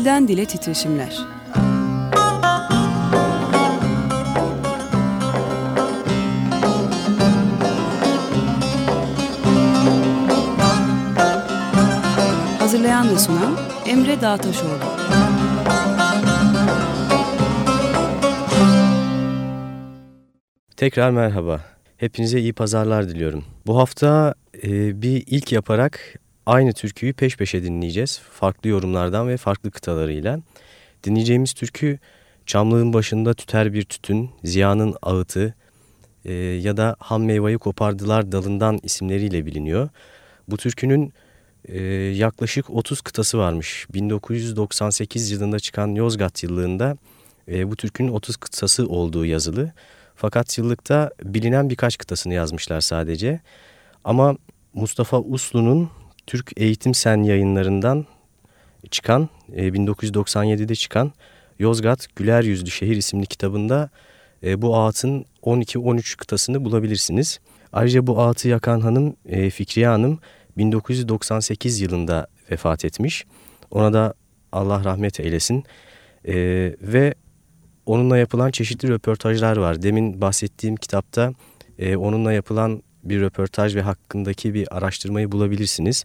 Dilden Dile Titreşimler Hazırlayan ve sunan Emre Dağtaşoğlu Tekrar merhaba. Hepinize iyi pazarlar diliyorum. Bu hafta e, bir ilk yaparak aynı türküyü peş peşe dinleyeceğiz. Farklı yorumlardan ve farklı kıtalarıyla. Dinleyeceğimiz türkü Çamlığın başında tüter bir tütün, Ziya'nın ağıtı e, ya da Ham meyveyi kopardılar dalından isimleriyle biliniyor. Bu türkünün e, yaklaşık 30 kıtası varmış. 1998 yılında çıkan Yozgat yıllığında e, bu türkünün 30 kıtası olduğu yazılı. Fakat yıllıkta bilinen birkaç kıtasını yazmışlar sadece. Ama Mustafa Uslu'nun Türk Eğitim Sen yayınlarından çıkan, 1997'de çıkan Yozgat Güler Yüzlü Şehir isimli kitabında e, bu ağıtın 12-13 kıtasını bulabilirsiniz. Ayrıca bu ağıtı yakan hanım e, Fikriye Hanım 1998 yılında vefat etmiş. Ona da Allah rahmet eylesin. E, ve onunla yapılan çeşitli röportajlar var. Demin bahsettiğim kitapta e, onunla yapılan bir röportaj ve hakkındaki bir araştırmayı bulabilirsiniz.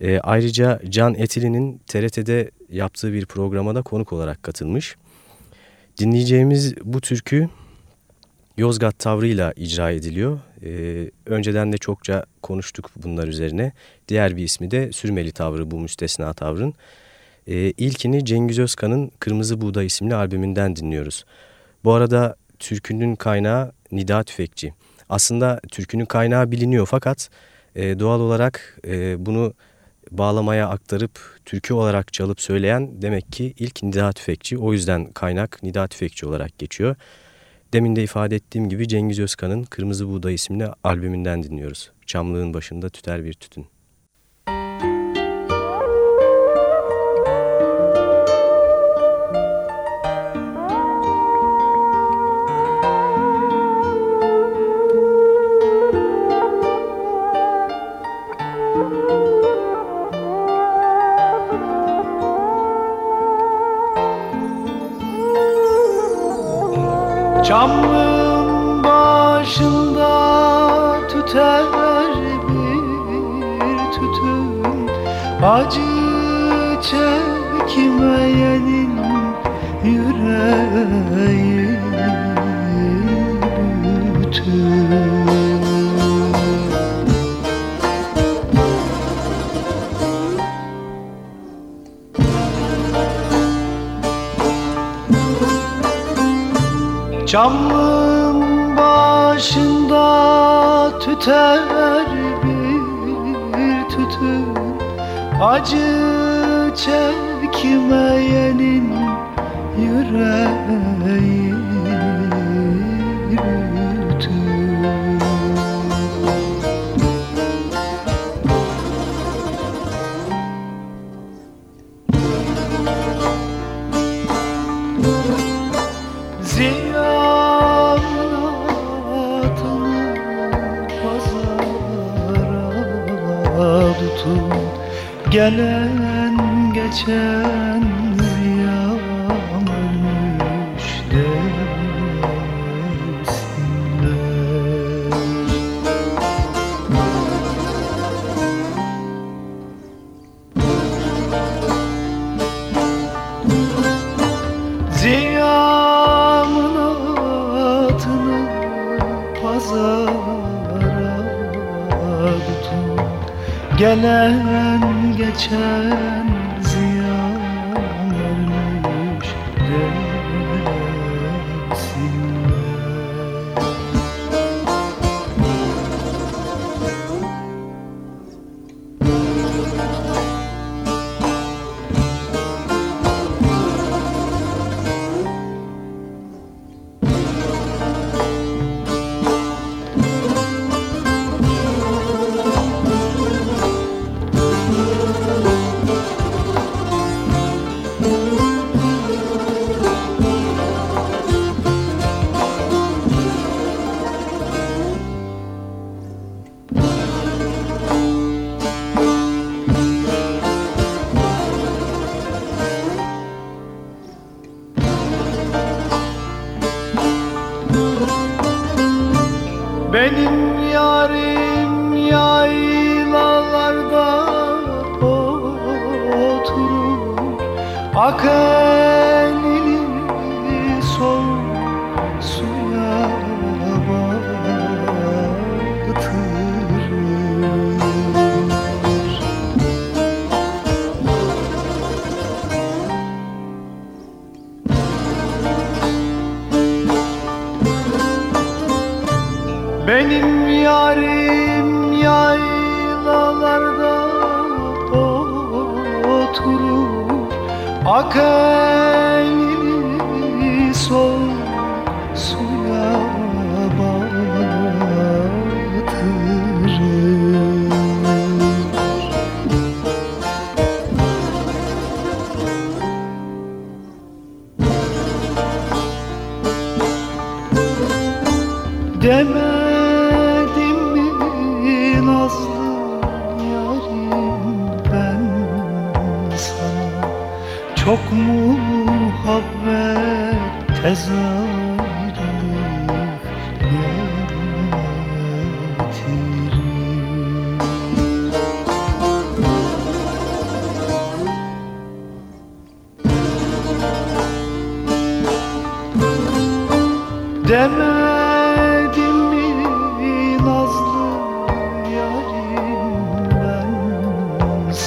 E, ayrıca Can Etili'nin TRT'de yaptığı bir programa da konuk olarak katılmış. Dinleyeceğimiz bu türkü Yozgat tavrıyla icra ediliyor. E, önceden de çokça konuştuk bunlar üzerine. Diğer bir ismi de sürmeli tavrı bu müstesna tavrın. E, ilkini Cengiz Özkan'ın Kırmızı Buğday isimli albümünden dinliyoruz. Bu arada türkünün kaynağı Nida Tüfekçi. Aslında türkünün kaynağı biliniyor fakat e, doğal olarak e, bunu bağlamaya aktarıp türkü olarak çalıp söyleyen demek ki ilk Nida Tüfekçi. O yüzden kaynak Nida Tüfekçi olarak geçiyor. Demin de ifade ettiğim gibi Cengiz Özkan'ın Kırmızı Buğday isimli albümünden dinliyoruz. Çamlığın başında tüter bir tütün. Acı çekmeyenin yüreği bütün Çamlığın başında tüter Acı çekmeyenin yüreği. bütün Gelen geçen ziyan ölmüş desinler Ziyanın atını pazara tutun Gelen geçen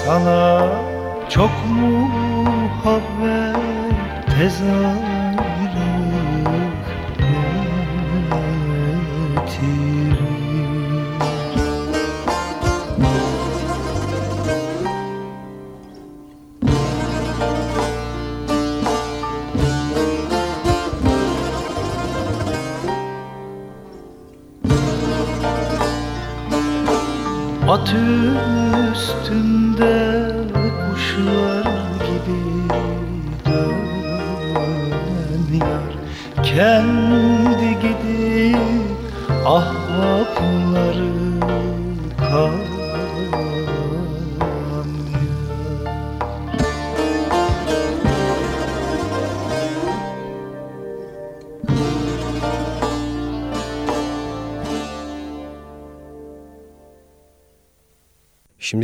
sana Çok muhabbet tez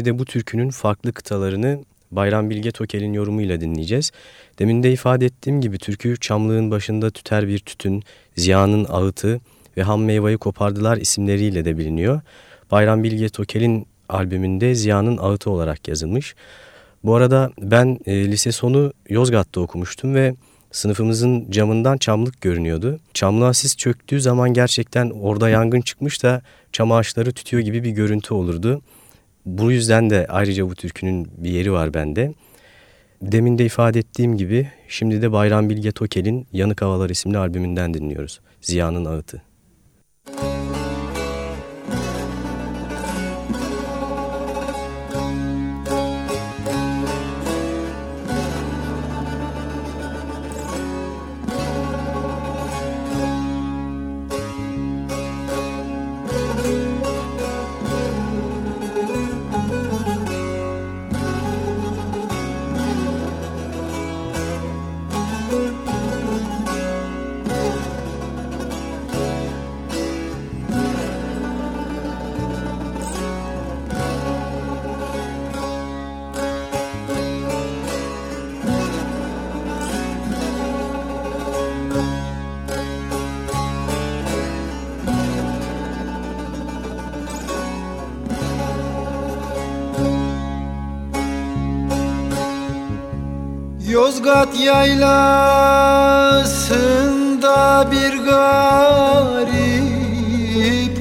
De bu türkünün farklı kıtalarını Bayram Bilge Tokel'in yorumuyla dinleyeceğiz. Demin de ifade ettiğim gibi türkü Çamlığın başında tüter bir tütün, Ziya'nın ağıtı ve Ham Meyveyi Kopardılar isimleriyle de biliniyor. Bayram Bilge Tokel'in albümünde Ziya'nın ağıtı olarak yazılmış. Bu arada ben e, lise sonu Yozgat'ta okumuştum ve sınıfımızın camından çamlık görünüyordu. Çamlığa sis çöktüğü zaman gerçekten orada yangın çıkmış da çam ağaçları tütüyor gibi bir görüntü olurdu. Bu yüzden de ayrıca bu türkünün bir yeri var bende. Demin de ifade ettiğim gibi şimdi de Bayram Bilge Tokel'in Yanık Havalar isimli albümünden dinliyoruz. Ziya'nın Ağıtı. Yozgat yaylasında bir garip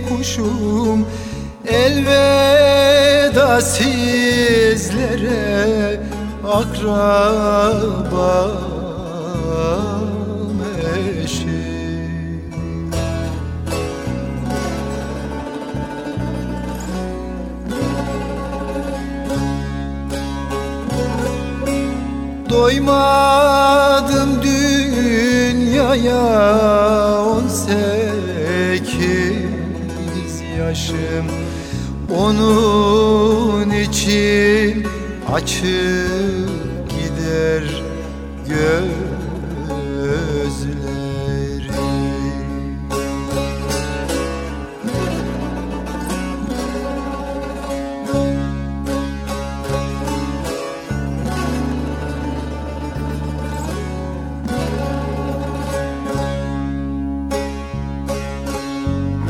kuşum. Elveda sizlere akrabam Doymadım dünyaya on sekiz yaşım. Onun için açık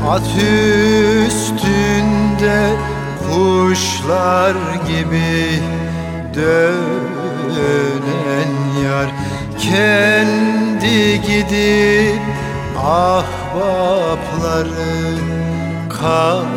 At üstünde kuşlar gibi dönen yar. Kendi gidip ahbapları kalan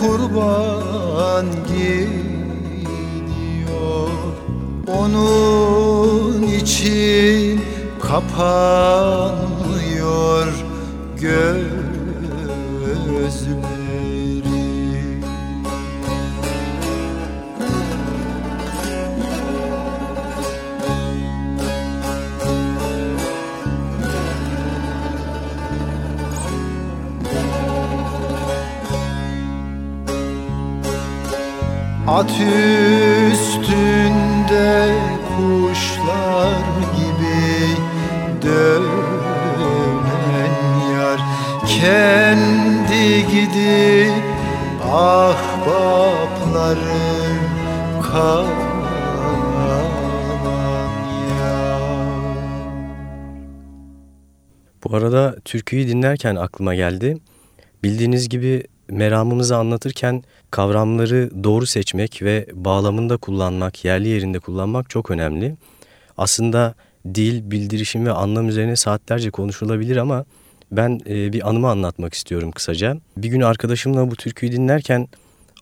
kurban gidiyor. Onun için kapanmıyor gözleri At üstünde kuşlar gibi dönen yar Kendi gidip ahbapları kalan yar Bu arada türküyü dinlerken aklıma geldi. Bildiğiniz gibi meramımızı anlatırken kavramları doğru seçmek ve bağlamında kullanmak, yerli yerinde kullanmak çok önemli. Aslında dil, bildirişim ve anlam üzerine saatlerce konuşulabilir ama ben e, bir anımı anlatmak istiyorum kısaca. Bir gün arkadaşımla bu türküyü dinlerken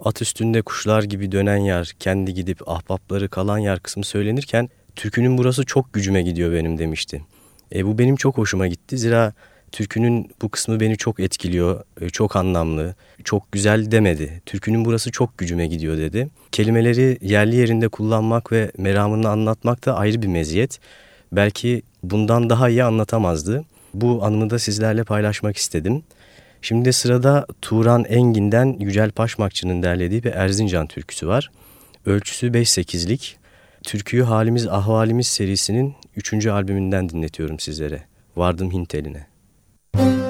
at üstünde kuşlar gibi dönen yer, kendi gidip ahbapları kalan yer kısmı söylenirken türkünün burası çok gücüme gidiyor benim demişti. E, bu benim çok hoşuma gitti. Zira türkünün bu kısmı beni çok etkiliyor, e, çok anlamlı, çok güzel demedi. Türkünün burası çok gücüme gidiyor dedi. Kelimeleri yerli yerinde kullanmak ve meramını anlatmak da ayrı bir meziyet. Belki bundan daha iyi anlatamazdı. Bu anımı da sizlerle paylaşmak istedim. Şimdi sırada Turan Engin'den Yücel Paşmakçı'nın derlediği bir Erzincan türküsü var. Ölçüsü 5-8'lik. Türküyü Halimiz Ahvalimiz serisinin 3. albümünden dinletiyorum sizlere. Vardım Hint eline. Vardım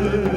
Amen.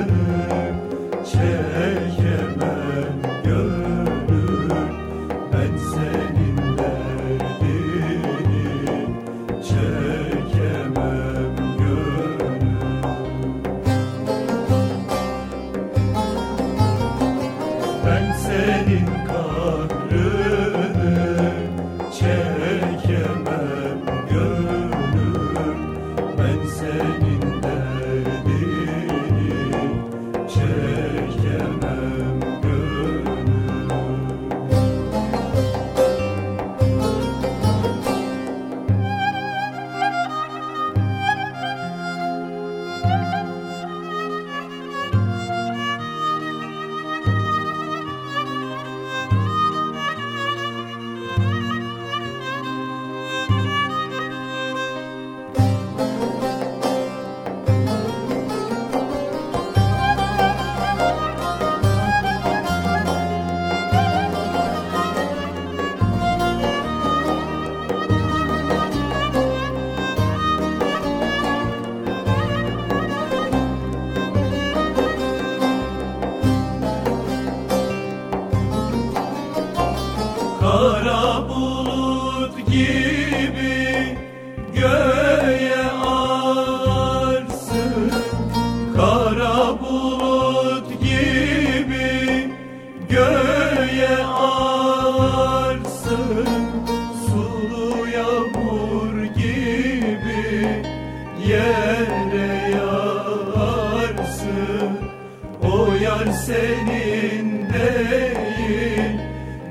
Yar senin değil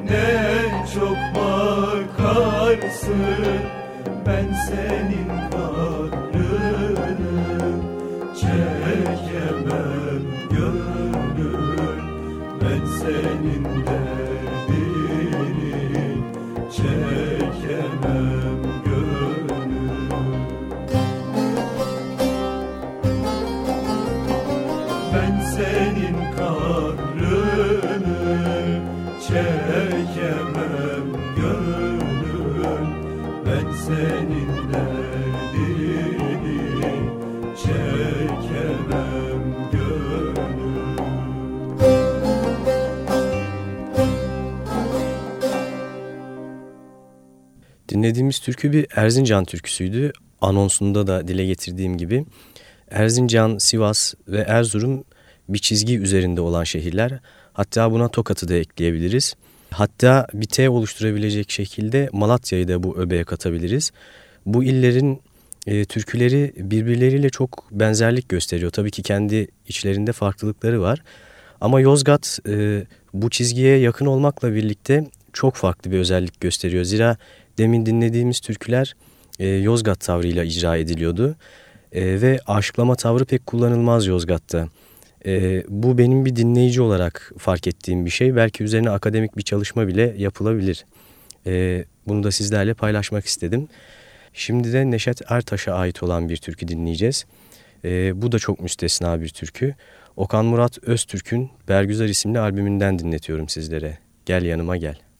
ne çok bakarsın ben senin kal. Dinlediğimiz türkü bir Erzincan türküsüydü. Anonsunda da dile getirdiğim gibi. Erzincan, Sivas ve Erzurum bir çizgi üzerinde olan şehirler. Hatta buna Tokat'ı da ekleyebiliriz. Hatta bir T oluşturabilecek şekilde Malatya'yı da bu öbeğe katabiliriz. Bu illerin e, türküleri birbirleriyle çok benzerlik gösteriyor. Tabii ki kendi içlerinde farklılıkları var. Ama Yozgat e, bu çizgiye yakın olmakla birlikte çok farklı bir özellik gösteriyor. Zira demin dinlediğimiz türküler e, Yozgat tavrıyla icra ediliyordu. E, ve aşıklama tavrı pek kullanılmaz Yozgat'ta. E, bu benim bir dinleyici olarak fark ettiğim bir şey. Belki üzerine akademik bir çalışma bile yapılabilir. E, bunu da sizlerle paylaşmak istedim. Şimdi de Neşet Ertaş'a ait olan bir türkü dinleyeceğiz. E, bu da çok müstesna bir türkü. Okan Murat Öztürk'ün Bergüzar isimli albümünden dinletiyorum sizlere. Gel yanıma gel.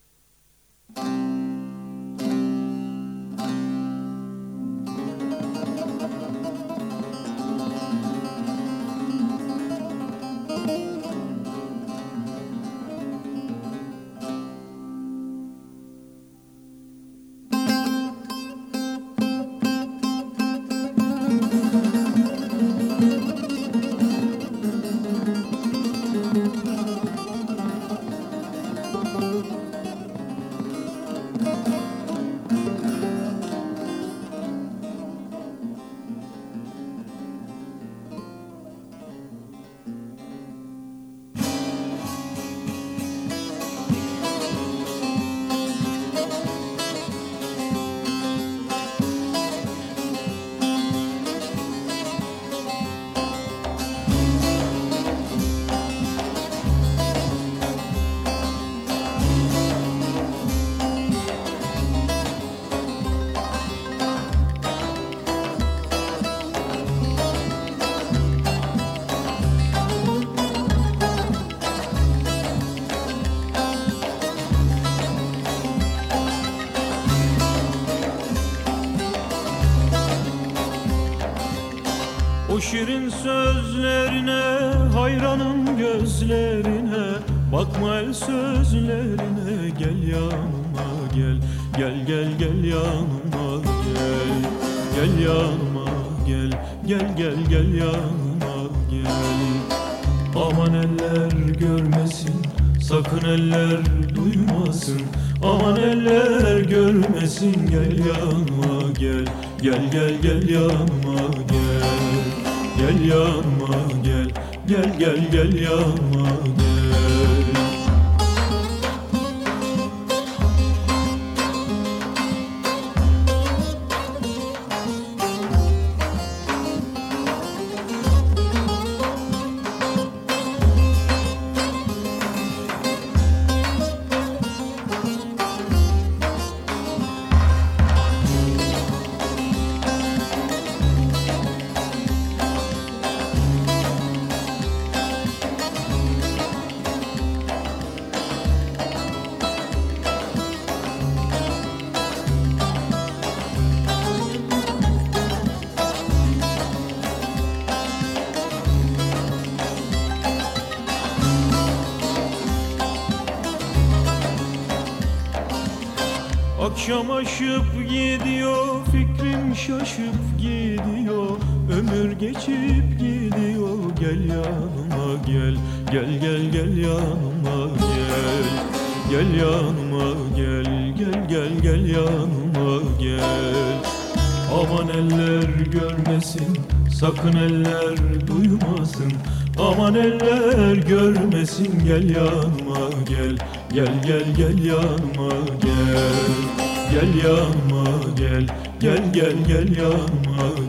Aman eller görmesin Sakın eller duymasın. Aman eller görmesin Gel yanma gel. Gel gel gel yanma gel. Gel yanma gel. Gel gel gel yanma gel Aman eller görmesin gel yanıma gel. Gel gel gel yanıma gel. Gel yanıma gel. Gel gel gel yanıma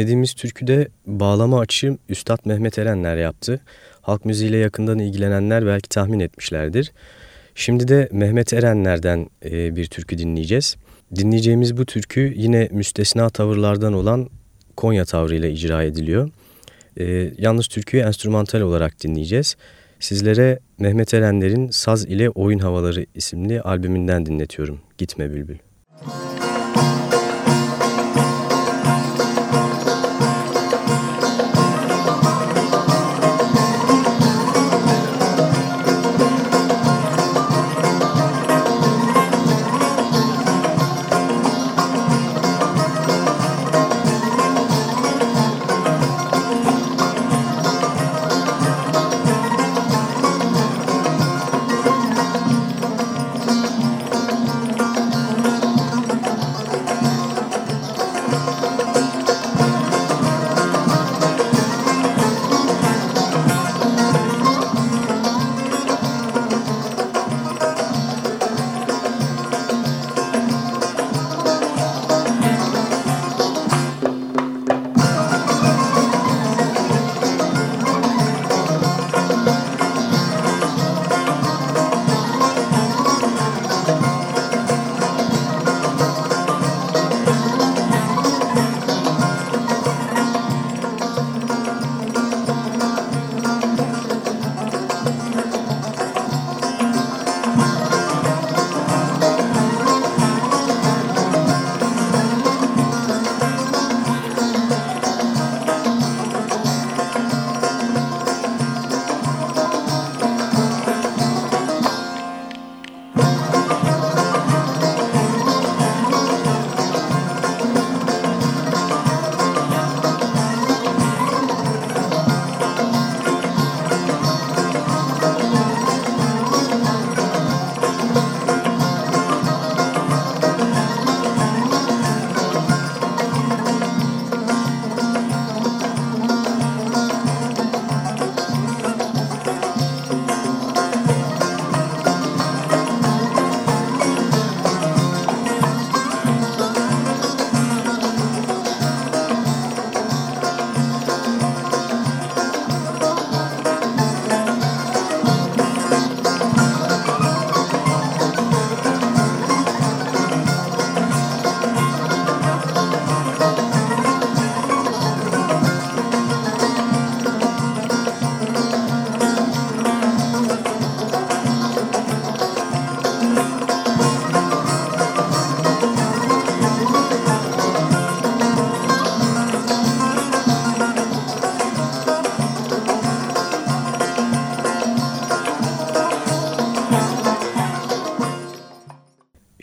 Dinlediğimiz türküde bağlama açı Üstad Mehmet Erenler yaptı. Halk müziğiyle yakından ilgilenenler belki tahmin etmişlerdir. Şimdi de Mehmet Erenler'den e, bir türkü dinleyeceğiz. Dinleyeceğimiz bu türkü yine müstesna tavırlardan olan Konya tavrıyla icra ediliyor. E, yalnız türküyü enstrümantal olarak dinleyeceğiz. Sizlere Mehmet Erenler'in Saz ile Oyun Havaları isimli albümünden dinletiyorum. Gitme Bülbül.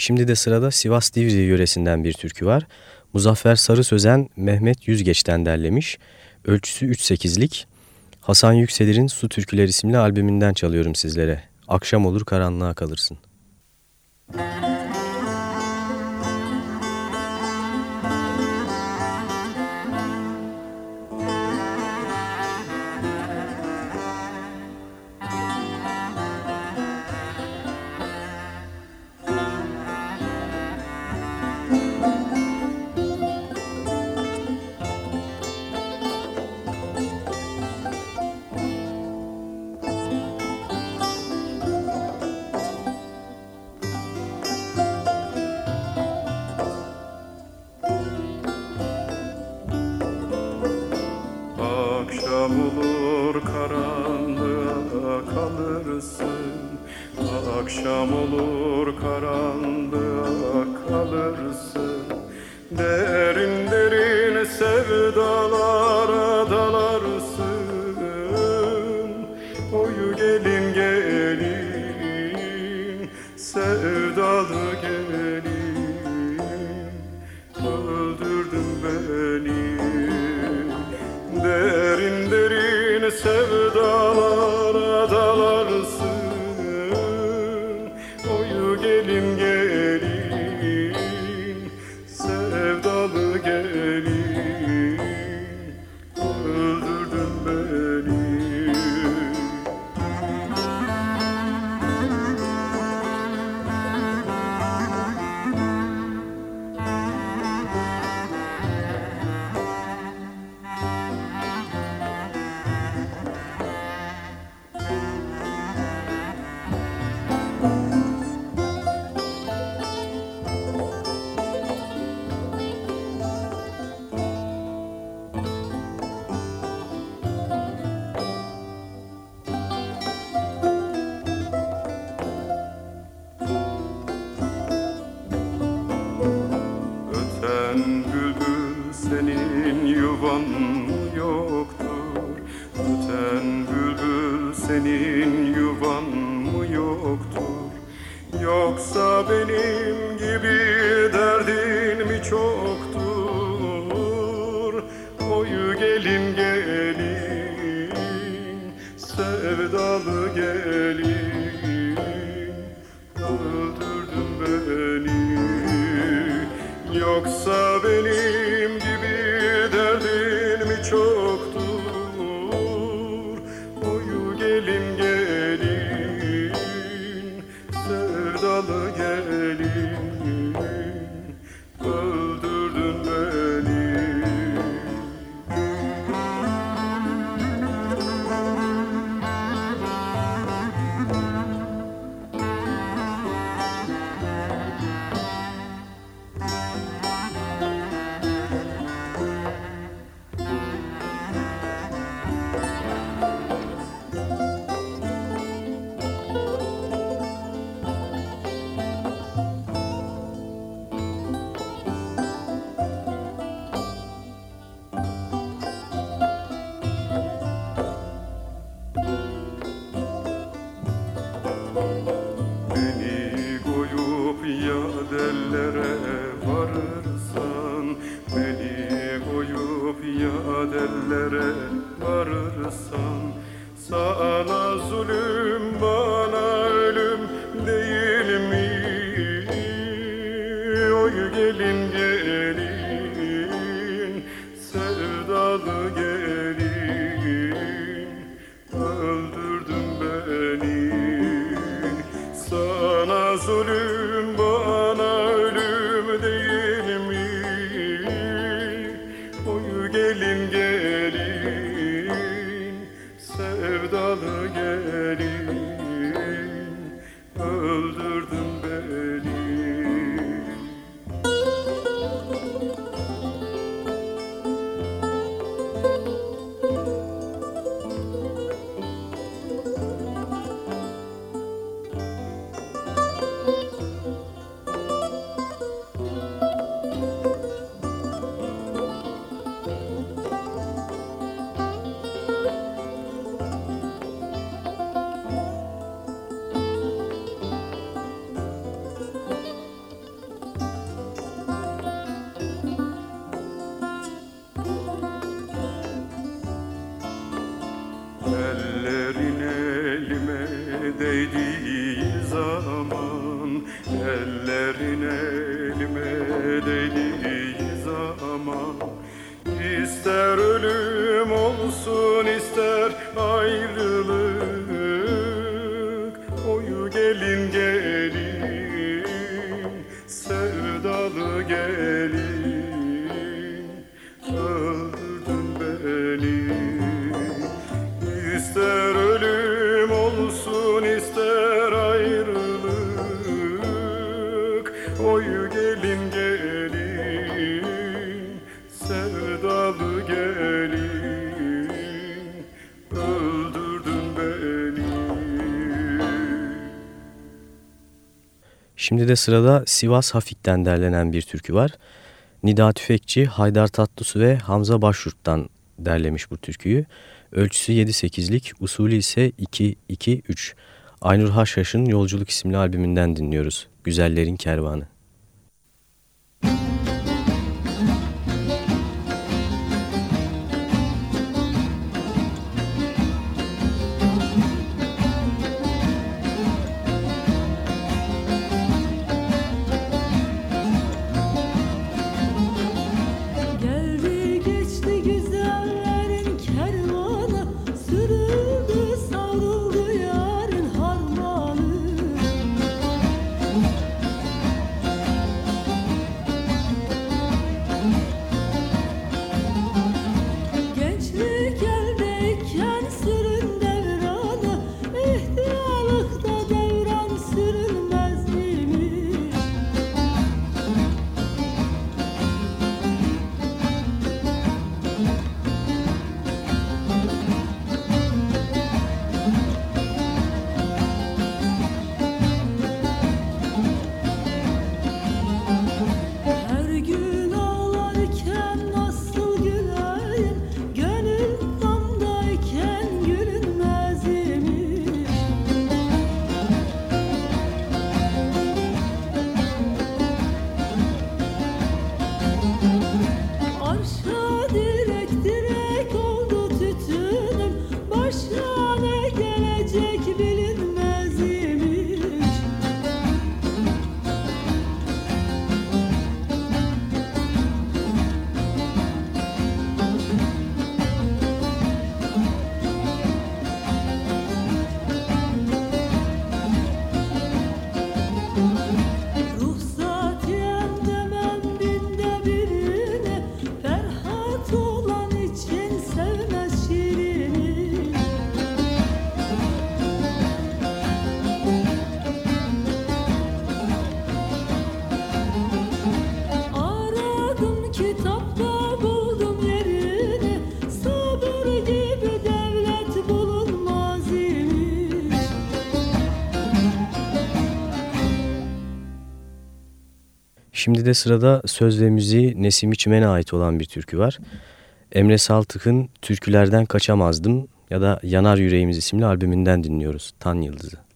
Şimdi de sırada Sivas Divriği yöresinden bir türkü var. Muzaffer Sarı Sözen Mehmet Yüzgeç'ten derlemiş. Ölçüsü 3-8'lik. Hasan Yükselir'in Su Türküler isimli albümünden çalıyorum sizlere. Akşam olur karanlığa kalırsın. Müzik olmalı senin yuvan mı yoktur? Yoksa benim gibi Şimdi de sırada Sivas Hafik'ten derlenen bir türkü var. Nida Tüfekçi, Haydar Tatlısu ve Hamza Başurt'tan derlemiş bu türküyü. Ölçüsü 7-8'lik, usulü ise 2-2-3. Aynur Haşhaş'ın Yolculuk isimli albümünden dinliyoruz. Güzellerin Kervanı. Şimdi de sırada söz ve müziği Nesim İçmen'e ait olan bir türkü var. Emre Saltık'ın Türkülerden Kaçamazdım ya da Yanar Yüreğimiz isimli albümünden dinliyoruz. Tan Yıldızı.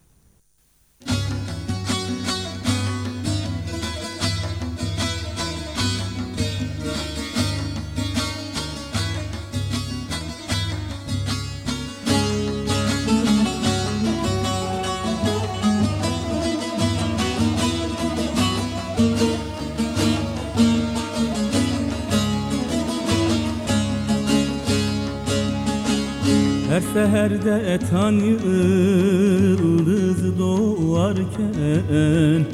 Her seherde etan yıldız doğarken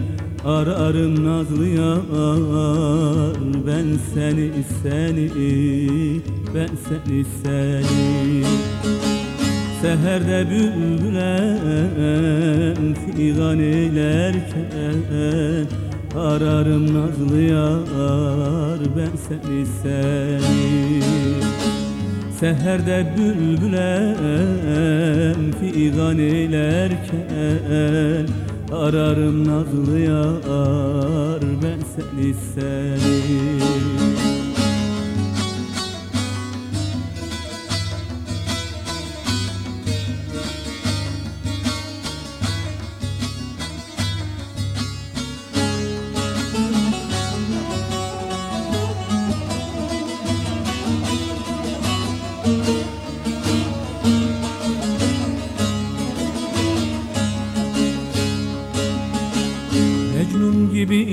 Ararım nazlı yar Ben seni seni Ben seni seni. Seherde bülbülen figan eylerken Ararım nazlı yar Ben seni seni Seherde bülbülem figan eylerken Ararım nazlı yar ben seni seni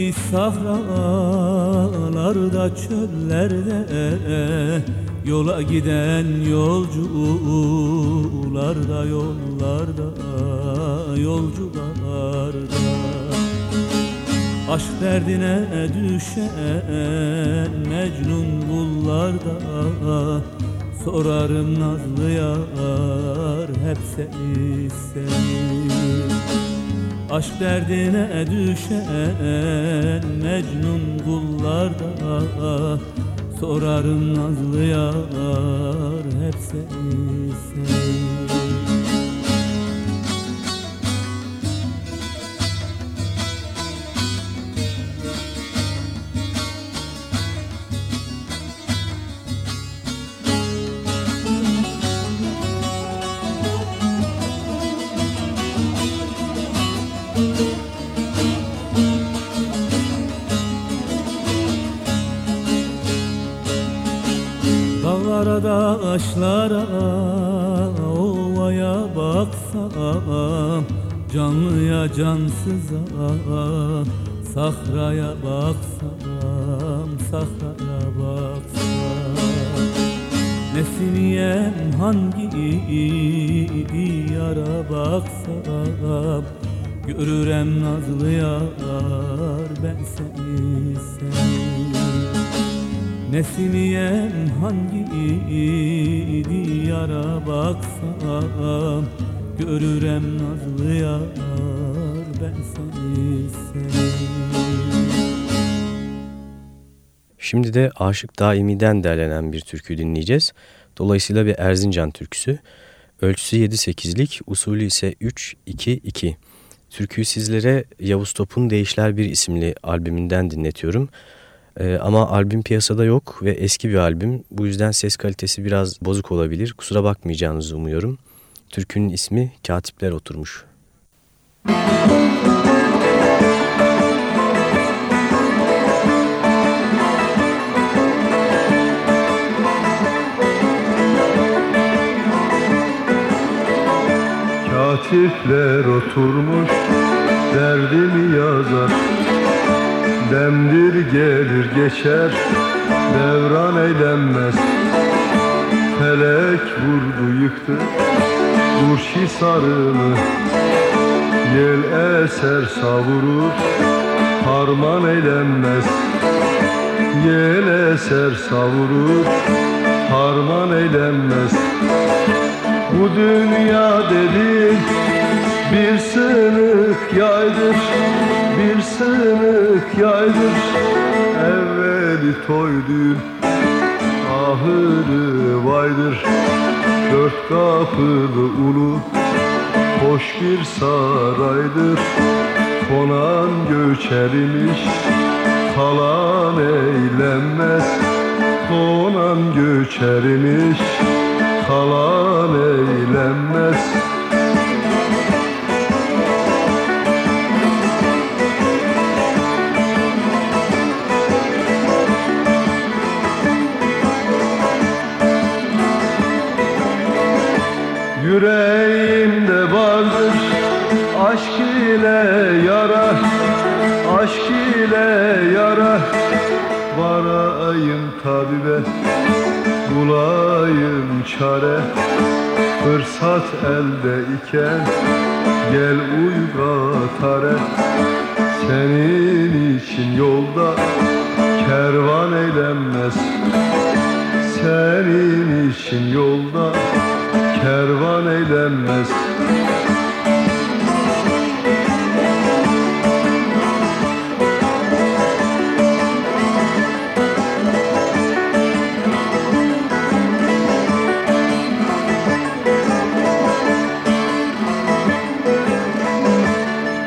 gibi sahralarda çöllerde Yola giden yolcularda yollarda yolcularda. Aşk derdine düşen Mecnun kullarda Sorarım nazlı yar hep seni seni Aşk derdine düşen Mecnun kullarda Sorarım nazlı yar hep seni seni Dağlara daşlara ovaya baksam Canlıya cansıza sahraya baksam Sahraya baksam. Nesiniyem hangi diyara baksam Görürem nazlı yar ben seni seni Nesiniyem hangi diyara baksam Görürem nazlı yar ben seni Şimdi de Aşık Daimi'den derlenen bir türkü dinleyeceğiz. Dolayısıyla bir Erzincan türküsü. Ölçüsü 7-8'lik, usulü ise 3-2-2. Türküyü sizlere Yavuz Top'un Değişler Bir isimli albümünden dinletiyorum. Ee, ama albüm piyasada yok ve eski bir albüm. Bu yüzden ses kalitesi biraz bozuk olabilir. Kusura bakmayacağınızı umuyorum. Türkünün ismi Katipler Oturmuş. Katipler oturmuş derdimi yazar Demdir gelir geçer devran eylenmez. Felek vurdu yıktı Burşi sarını. Yel eser savurur Harman eylenmez. Yel eser savurur Harman eylenmez. Bu dünya dedi bir sınık yaydır Bir sınık yaydır. Evveli toy düğün Ahırı vaydır. Dört kapılı ulu Hoş bir saraydır. Konan göçerimiş kalan eylenmez. Konan göçerimiş kalan eylenmez Yüreğimde vardır aşk ile yara Aşk ile yara. Varayım tabibe Bulayım çare. Fırsat elde iken Gel uygatare Senin için yolda Kervan eylenmez. Senin için yolda kervan eylenmez.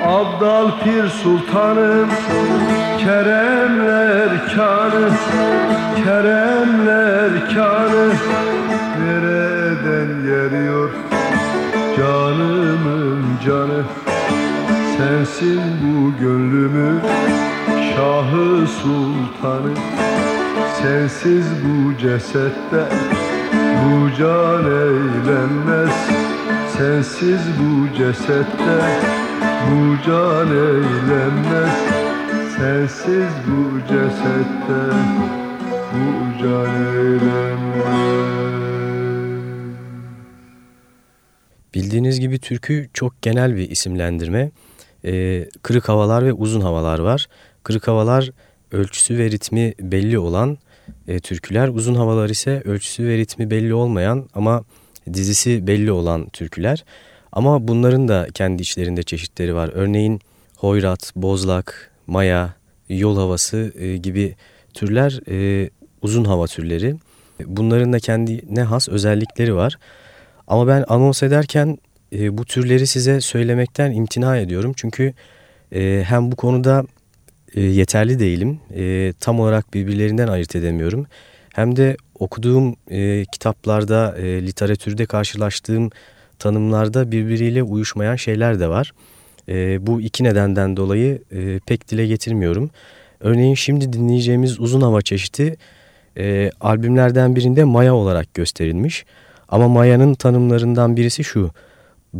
Abdal Pir Sultanım Keremler kanı Keremler kanı Nereden geliyor canımın canı. Sensin bu gönlümün şahı sultanı. Sensiz bu cesette bu can eğlenmez Sensiz bu cesette bu can eğlenmez Sensiz bu cesette bu can eğlenmez Bildiğiniz gibi türkü çok genel bir isimlendirme. Ee, kırık havalar ve uzun havalar var. Kırık havalar ölçüsü ve ritmi belli olan e, türküler. Uzun havalar ise ölçüsü ve ritmi belli olmayan ama dizisi belli olan türküler. Ama bunların da kendi içlerinde çeşitleri var. Örneğin hoyrat, bozlak, maya, yol havası e, gibi türler e, uzun hava türleri. Bunların da kendine has özellikleri var. Ama ben anons ederken e, bu türleri size söylemekten imtina ediyorum. Çünkü e, hem bu konuda e, yeterli değilim. E, tam olarak birbirlerinden ayırt edemiyorum. Hem de okuduğum e, kitaplarda, e, literatürde karşılaştığım tanımlarda birbiriyle uyuşmayan şeyler de var. E, bu iki nedenden dolayı e, pek dile getirmiyorum. Örneğin şimdi dinleyeceğimiz uzun hava çeşidi e, albümlerden birinde Maya olarak gösterilmiş. Ama Maya'nın tanımlarından birisi şu,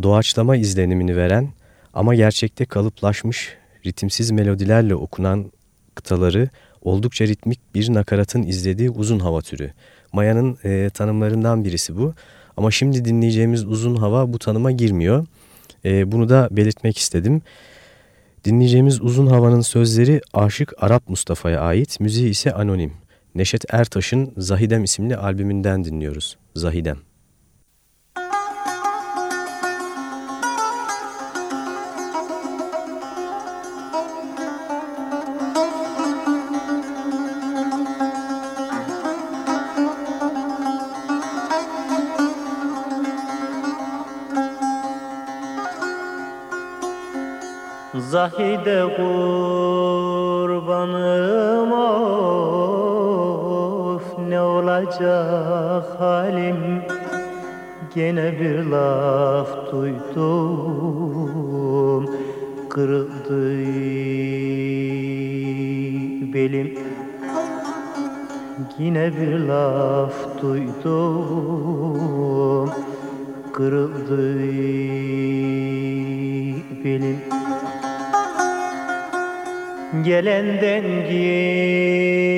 doğaçlama izlenimini veren ama gerçekte kalıplaşmış ritimsiz melodilerle okunan kıtaları oldukça ritmik bir nakaratın izlediği uzun hava türü. Maya'nın e, tanımlarından birisi bu. Ama şimdi dinleyeceğimiz uzun hava bu tanıma girmiyor. E, bunu da belirtmek istedim. Dinleyeceğimiz uzun havanın sözleri Aşık Arap Mustafa'ya ait, müziği ise anonim. Neşet Ertaş'ın Zahidem isimli albümünden dinliyoruz. Zahidem. Zahide kurbanım of ne olacak halim? Gene bir laf duydum kırıldı belim. Yine bir laf duydum kırıldı belim Gelenden gidenden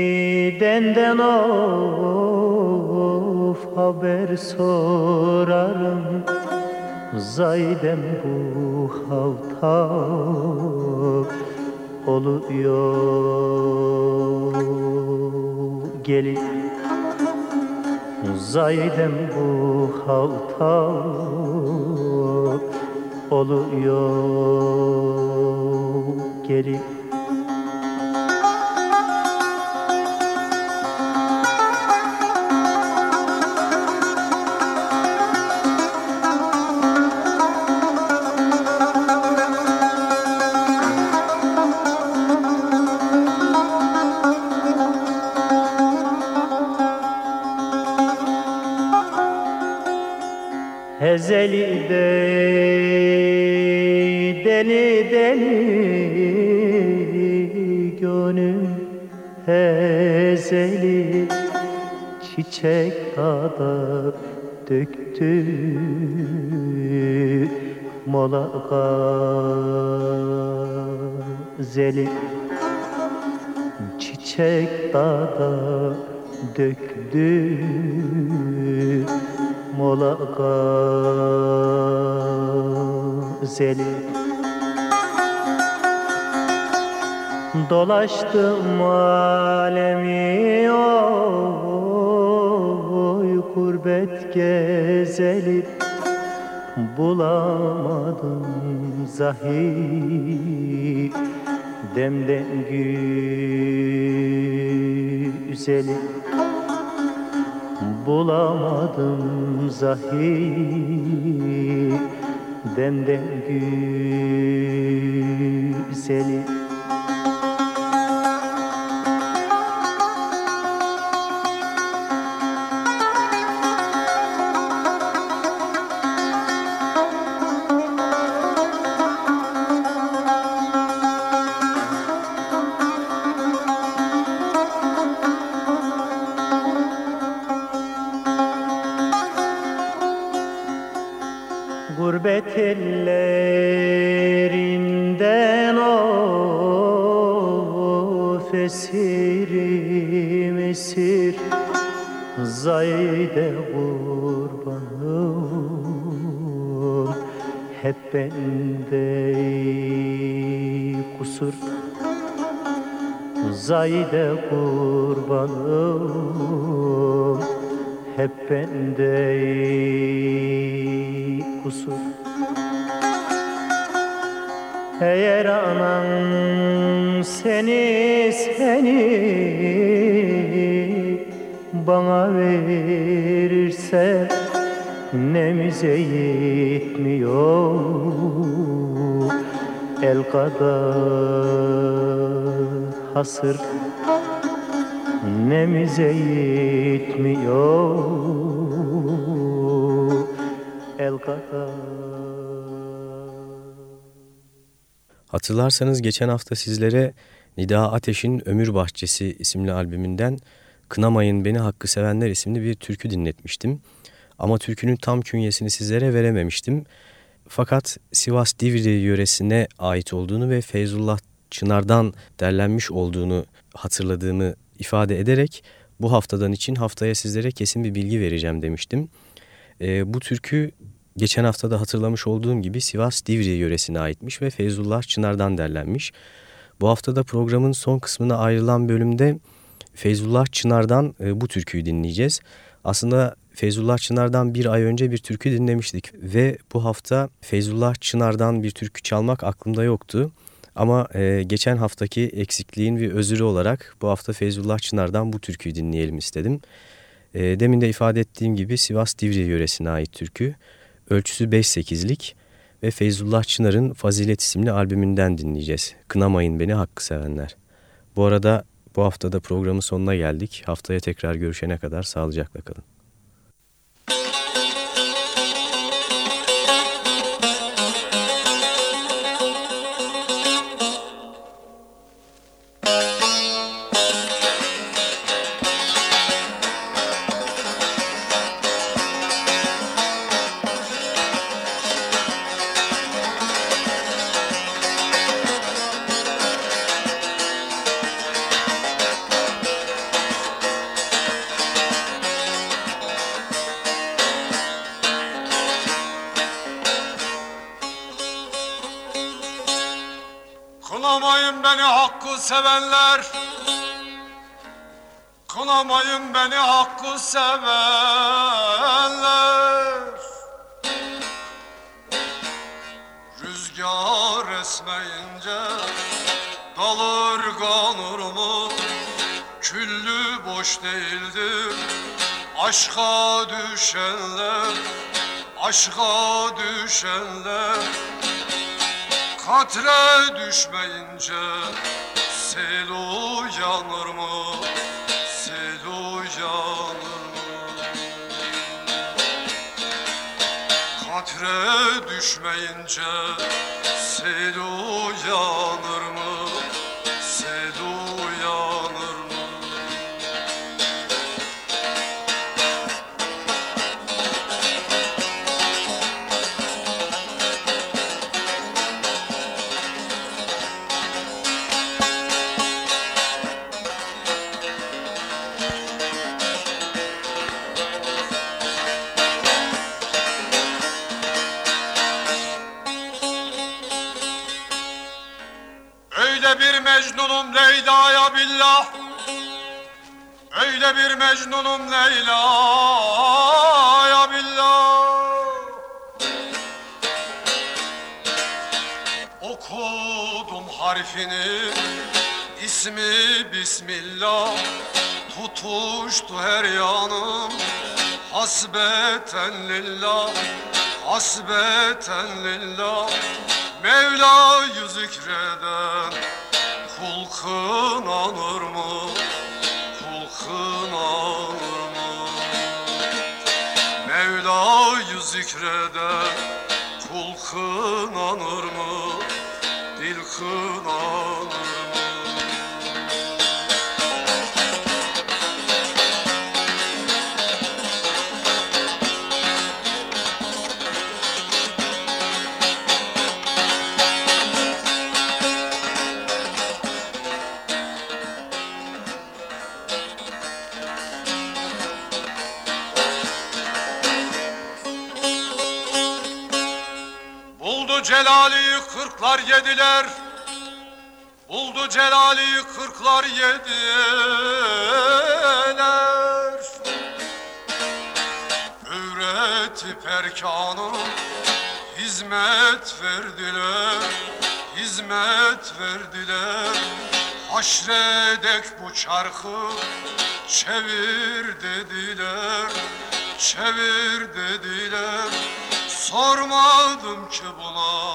of haber sorarım. Zaydem bu halta oluyor. Gelip Zaydem bu halta oluyor. Gelip Ezeli de deli deli gönlüm ezeli Çiçek dağda döktü mola gazeli Çiçek dağda döktü mola Dolaştım alemi oy gurbet gezeli. Bulamadım zahir demden güzeli. Bulamadım zahir demden güzeli ellerinden of esirim esir. Zayde kurbanım hep bende kusur. Zayde kurbanım hep bende kusur Eğer anan seni seni bana verirse nemize yetmiyor? El kadar hasır nemize yetmiyor? El kadar Hatırlarsanız geçen hafta sizlere Nida Ateş'in Ömür Bahçesi isimli albümünden Kınamayın Beni Hakkı Sevenler isimli bir türkü dinletmiştim. Ama türkünün tam künyesini sizlere verememiştim. Fakat Sivas Divri yöresine ait olduğunu ve Feyzullah Çınar'dan derlenmiş olduğunu hatırladığımı ifade ederek bu haftadan için haftaya sizlere kesin bir bilgi vereceğim demiştim. E, bu türkü geçen haftada hatırlamış olduğum gibi Sivas Divri yöresine aitmiş ve Feyzullah Çınar'dan derlenmiş. Bu haftada programın son kısmına ayrılan bölümde Feyzullah Çınar'dan e, bu türküyü dinleyeceğiz. Aslında Feyzullah Çınar'dan bir ay önce bir türkü dinlemiştik ve bu hafta Feyzullah Çınar'dan bir türkü çalmak aklımda yoktu. Ama e, geçen haftaki eksikliğin bir özürü olarak bu hafta Feyzullah Çınar'dan bu türküyü dinleyelim istedim. E, demin de ifade ettiğim gibi Sivas Divri yöresine ait türkü. Ölçüsü 5-8'lik ve Feyzullah Çınar'ın Fazilet isimli albümünden dinleyeceğiz. Kınamayın beni hakkı sevenler. Bu arada bu haftada programın sonuna geldik. Haftaya tekrar görüşene kadar sağlıcakla kalın. Katre düşmeyince sel uyanır mı? Sel uyanır mı? Gece düşmeyince sel uyanır mı? Billah Öyle bir Mecnunum Leyla'ya billah. Okudum harfini ismi Bismillah. Tutuştu her yanım Hasbeten lillah Hasbeten lillah. Mevla'yı zikreden Kul kınanır mı? Kul kınanır mı? Mevla'yı zikreden Kul kınanır mı? Dil kınanır mı? Buldu Celali kırklar yediler. Buldu Celali kırklar yediler. Öğretip erkanı hizmet verdiler Hizmet verdiler. Haşredek bu çarkı çevir dediler Çevir dediler Sormadım ki buna